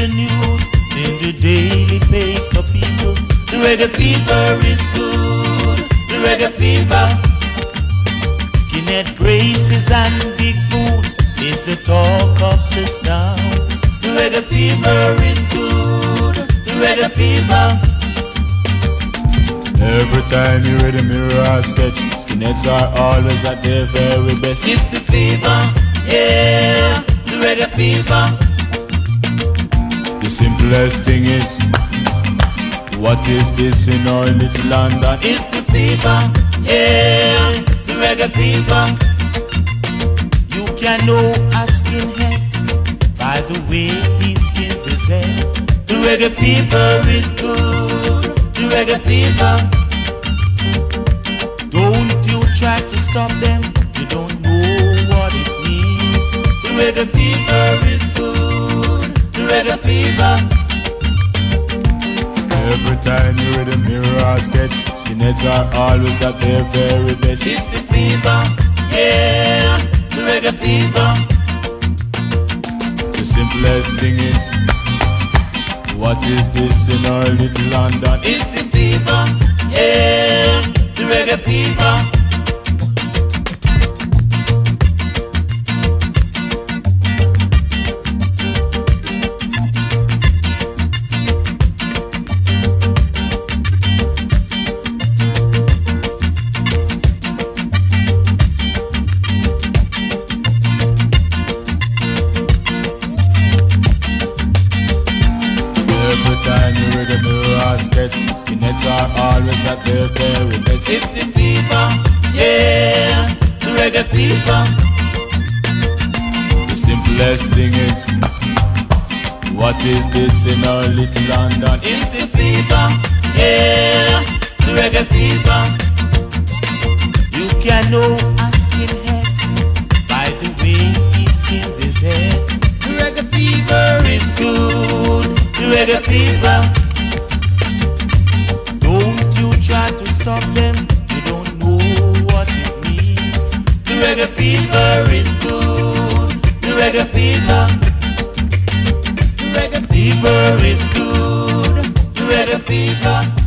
the news in the daily paper, people. The reggae fever is good. The reggae fever. Skinhead braces and big boots is the talk of this town. The reggae fever is good. The reggae fever. Every time you read a mirror or sketch, skinheads are always at their very best. It's the fever, yeah, the reggae fever. Simplest thing is, what is this in our little London? It's the fever, yeah, the reggae fever. You can know a skinhead by the way he skins his head. The reggae fever is good, the reggae fever. Don't you try to stop them, you don't know what it means. The reggae fever is good, the fever. Every time you read a mirror sketch, skinheads are always at their very best. It's the fever, yeah, the reggae fever. The simplest thing is, what is this in our little London? It's the fever, yeah, the reggae fever. Mirror skinheads are always at their very best. It's the fever, yeah, the reggae fever. The simplest thing is, what is this in our little London? It's the fever, yeah, the reggae fever. You can know a skinhead by the way he skins his head. The reggae fever is good, the reggae fever. Try to stop them, you don't know what it means. The reggae fever is good, the reggae fever. The reggae fever is good, the reggae fever.